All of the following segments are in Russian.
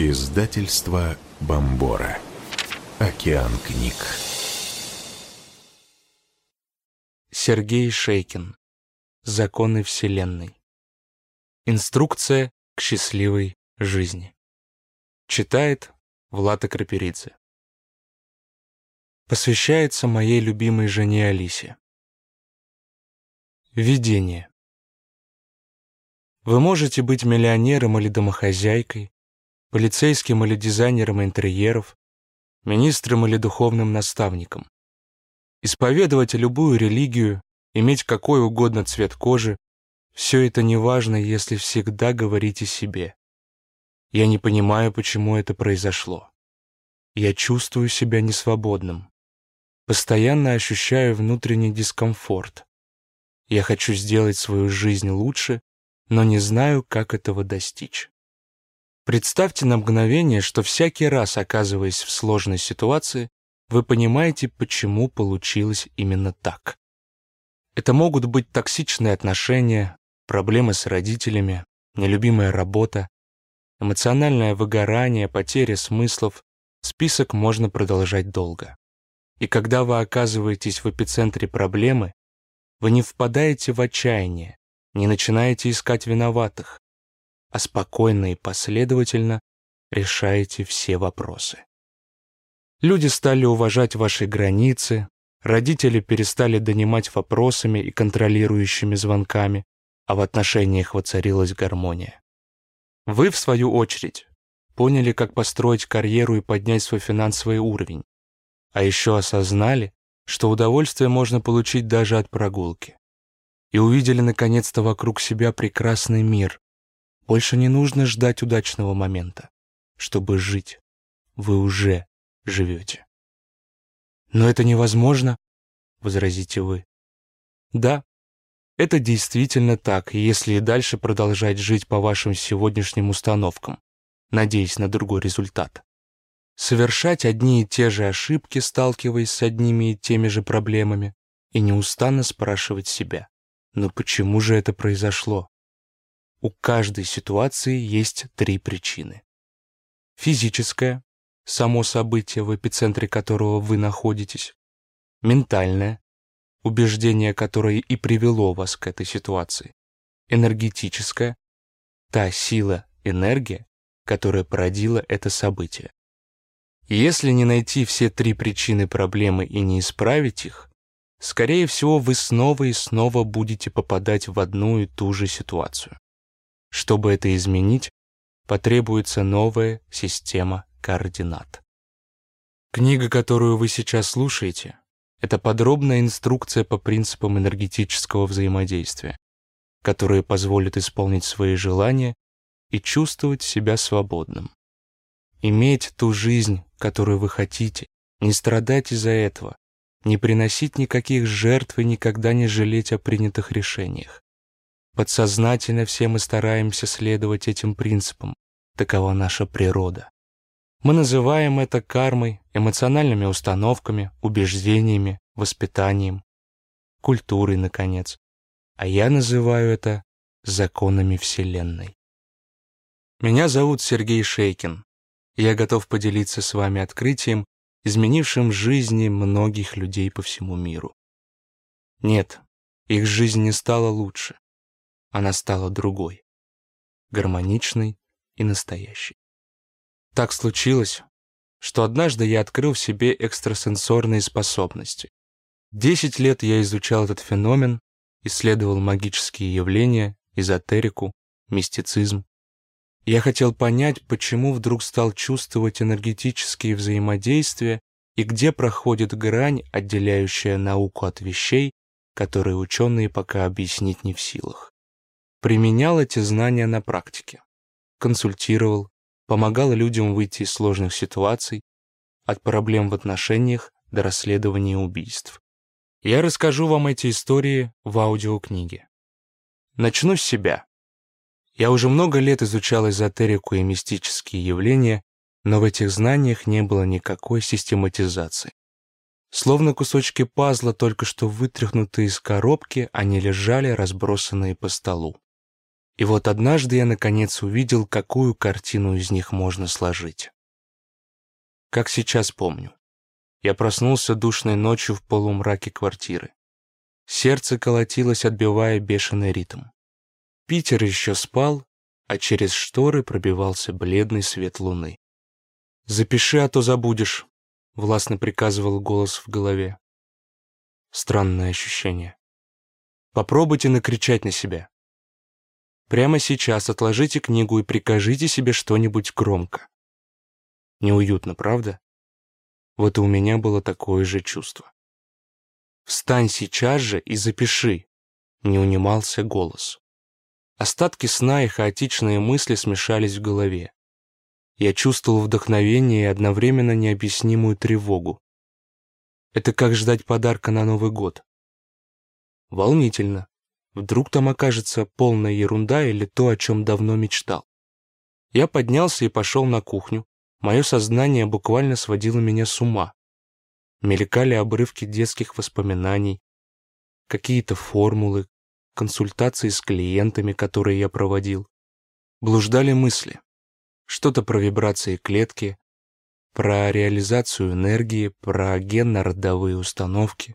Издательство Бомбора. Океан книг. Сергей Шейкин. Законы Вселенной. Инструкция к счастливой жизни. Читает Влада Крапиридзе. Посвящается моей любимой жене Алисе. Видение. Вы можете быть миллионером или домохозяйкой, полицейским или дизайнером интерьеров, министром или духовным наставником. Исповедовать любую религию, иметь какой угодно цвет кожи, все это не важно, если всегда говорите себе. Я не понимаю, почему это произошло. Я чувствую себя несвободным. Постоянно ощущаю внутренний дискомфорт. Я хочу сделать свою жизнь лучше, но не знаю, как этого достичь. Представьте на мгновение, что всякий раз, оказываясь в сложной ситуации, вы понимаете, почему получилось именно так. Это могут быть токсичные отношения, проблемы с родителями, нелюбимая работа, эмоциональное выгорание, потеря смыслов. Список можно продолжать долго. И когда вы оказываетесь в эпицентре проблемы, вы не впадаете в отчаяние, не начинаете искать виноватых, а спокойно и последовательно решаете все вопросы. Люди стали уважать ваши границы, родители перестали донимать вопросами и контролирующими звонками, а в отношениях воцарилась гармония. Вы, в свою очередь, поняли, как построить карьеру и поднять свой финансовый уровень, а еще осознали, что удовольствие можно получить даже от прогулки. И увидели наконец-то вокруг себя прекрасный мир, больше не нужно ждать удачного момента. Чтобы жить, вы уже живете. Но это невозможно, возразите вы. Да, это действительно так, если и дальше продолжать жить по вашим сегодняшним установкам, надеясь на другой результат. Совершать одни и те же ошибки, сталкиваясь с одними и теми же проблемами, и неустанно спрашивать себя, но почему же это произошло? У каждой ситуации есть три причины. Физическое, само событие, в эпицентре которого вы находитесь. Ментальное, убеждение, которое и привело вас к этой ситуации. Энергетическое, та сила, энергия, которая породила это событие. если не найти все три причины проблемы и не исправить их, скорее всего, вы снова и снова будете попадать в одну и ту же ситуацию. Чтобы это изменить, потребуется новая система координат. Книга, которую вы сейчас слушаете, это подробная инструкция по принципам энергетического взаимодействия, которая позволит исполнить свои желания и чувствовать себя свободным. Иметь ту жизнь, которую вы хотите, не страдать из-за этого, не приносить никаких жертв и никогда не жалеть о принятых решениях. Подсознательно все мы стараемся следовать этим принципам. Такова наша природа. Мы называем это кармой, эмоциональными установками, убеждениями, воспитанием, культурой, наконец. А я называю это законами Вселенной. Меня зовут Сергей Шейкин. Я готов поделиться с вами открытием, изменившим жизни многих людей по всему миру. Нет, их жизнь не стала лучше она стала другой, гармоничной и настоящей. Так случилось, что однажды я открыл в себе экстрасенсорные способности. Десять лет я изучал этот феномен, исследовал магические явления, эзотерику, мистицизм. Я хотел понять, почему вдруг стал чувствовать энергетические взаимодействия и где проходит грань, отделяющая науку от вещей, которые ученые пока объяснить не в силах применял эти знания на практике, консультировал, помогал людям выйти из сложных ситуаций, от проблем в отношениях до расследования убийств. Я расскажу вам эти истории в аудиокниге. Начну с себя. Я уже много лет изучал эзотерику и мистические явления, но в этих знаниях не было никакой систематизации. Словно кусочки пазла, только что вытряхнутые из коробки, они лежали разбросанные по столу. И вот однажды я наконец увидел, какую картину из них можно сложить. Как сейчас помню. Я проснулся душной ночью в полумраке квартиры. Сердце колотилось, отбивая бешеный ритм. Питер еще спал, а через шторы пробивался бледный свет луны. «Запиши, а то забудешь», — властно приказывал голос в голове. Странное ощущение. Попробуйте накричать на себя. Прямо сейчас отложите книгу и прикажите себе что-нибудь громко. Неуютно, правда? Вот и у меня было такое же чувство. «Встань сейчас же и запиши», — не унимался голос. Остатки сна и хаотичные мысли смешались в голове. Я чувствовал вдохновение и одновременно необъяснимую тревогу. Это как ждать подарка на Новый год. Волнительно. Вдруг там окажется полная ерунда или то, о чем давно мечтал. Я поднялся и пошел на кухню. Мое сознание буквально сводило меня с ума. Мелькали обрывки детских воспоминаний, какие-то формулы, консультации с клиентами, которые я проводил. Блуждали мысли. Что-то про вибрации клетки, про реализацию энергии, про генно-родовые установки.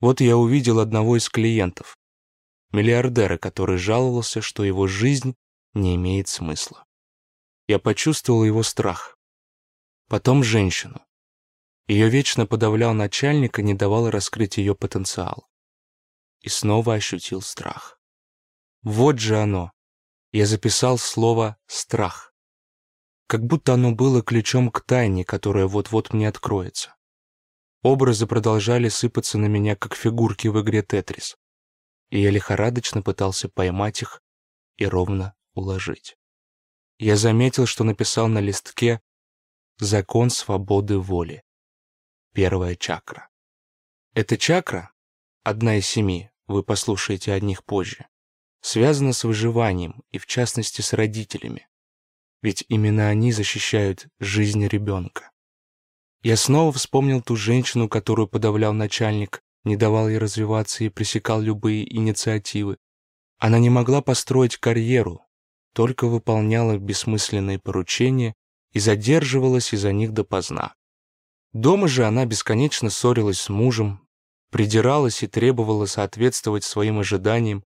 Вот я увидел одного из клиентов, миллиардера, который жаловался, что его жизнь не имеет смысла. Я почувствовал его страх. Потом женщину. Ее вечно подавлял начальник и не давал раскрыть ее потенциал. И снова ощутил страх. Вот же оно. Я записал слово «страх». Как будто оно было ключом к тайне, которая вот-вот мне откроется. Образы продолжали сыпаться на меня, как фигурки в игре «Тетрис» и я лихорадочно пытался поймать их и ровно уложить. Я заметил, что написал на листке «Закон свободы воли». Первая чакра. Эта чакра, одна из семи, вы послушаете о них позже, связана с выживанием и, в частности, с родителями. Ведь именно они защищают жизнь ребенка. Я снова вспомнил ту женщину, которую подавлял начальник, не давал ей развиваться и пресекал любые инициативы. Она не могла построить карьеру, только выполняла бессмысленные поручения и задерживалась из-за них допоздна. Дома же она бесконечно ссорилась с мужем, придиралась и требовала соответствовать своим ожиданиям.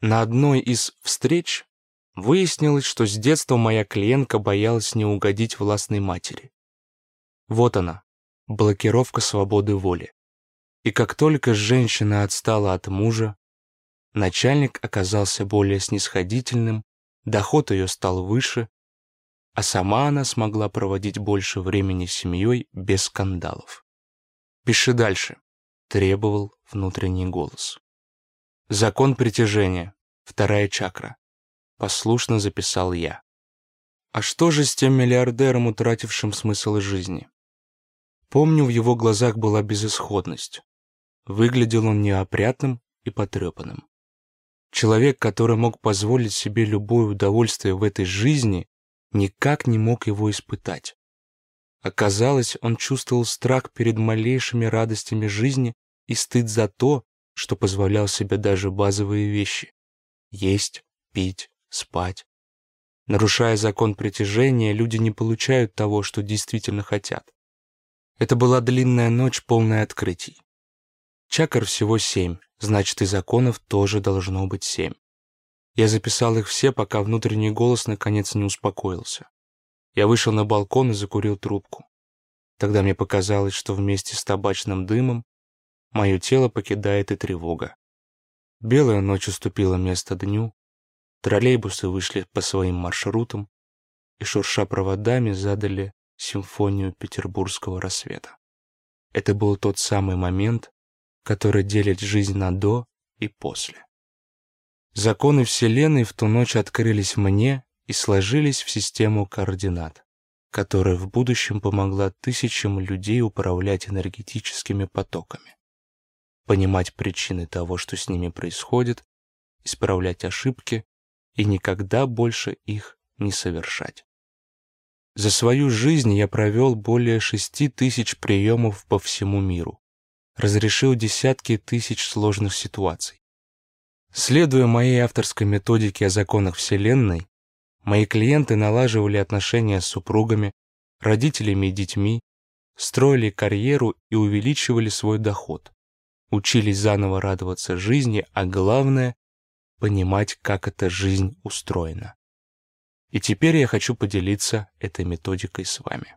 На одной из встреч выяснилось, что с детства моя клиентка боялась не угодить властной матери. Вот она, блокировка свободы воли. И как только женщина отстала от мужа, начальник оказался более снисходительным, доход ее стал выше, а сама она смогла проводить больше времени с семьей без скандалов. «Пиши дальше», — требовал внутренний голос. «Закон притяжения, вторая чакра», — послушно записал я. А что же с тем миллиардером, утратившим смысл жизни? Помню, в его глазах была безысходность. Выглядел он неопрятным и потрепанным. Человек, который мог позволить себе любое удовольствие в этой жизни, никак не мог его испытать. Оказалось, он чувствовал страх перед малейшими радостями жизни и стыд за то, что позволял себе даже базовые вещи — есть, пить, спать. Нарушая закон притяжения, люди не получают того, что действительно хотят. Это была длинная ночь, полная открытий. Чакр всего семь, значит и законов тоже должно быть семь. Я записал их все, пока внутренний голос наконец не успокоился. Я вышел на балкон и закурил трубку. Тогда мне показалось, что вместе с табачным дымом мое тело покидает и тревога. Белая ночь уступила место дню, троллейбусы вышли по своим маршрутам и, шурша проводами, задали симфонию петербургского рассвета. Это был тот самый момент, который делит жизнь на «до» и «после». Законы Вселенной в ту ночь открылись мне и сложились в систему координат, которая в будущем помогла тысячам людей управлять энергетическими потоками, понимать причины того, что с ними происходит, исправлять ошибки и никогда больше их не совершать. За свою жизнь я провел более шести тысяч приемов по всему миру разрешил десятки тысяч сложных ситуаций. Следуя моей авторской методике о законах Вселенной, мои клиенты налаживали отношения с супругами, родителями и детьми, строили карьеру и увеличивали свой доход, учились заново радоваться жизни, а главное — понимать, как эта жизнь устроена. И теперь я хочу поделиться этой методикой с вами.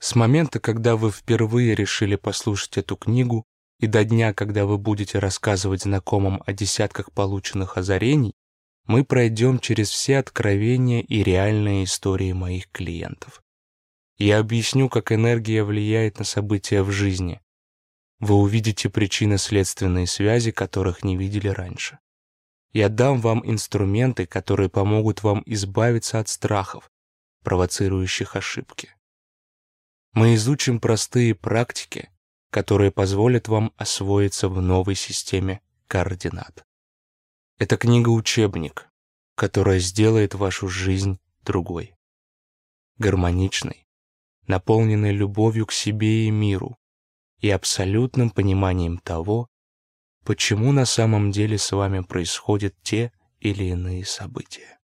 С момента, когда вы впервые решили послушать эту книгу, и до дня, когда вы будете рассказывать знакомым о десятках полученных озарений, мы пройдем через все откровения и реальные истории моих клиентов. Я объясню, как энергия влияет на события в жизни. Вы увидите причинно-следственные связи, которых не видели раньше. Я дам вам инструменты, которые помогут вам избавиться от страхов, провоцирующих ошибки. Мы изучим простые практики, которые позволят вам освоиться в новой системе координат. Это книга-учебник, которая сделает вашу жизнь другой, гармоничной, наполненной любовью к себе и миру и абсолютным пониманием того, почему на самом деле с вами происходят те или иные события.